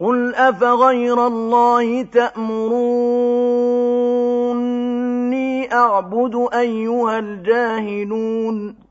قل أفغير الله تأمروني أعبد أيها الجاهلون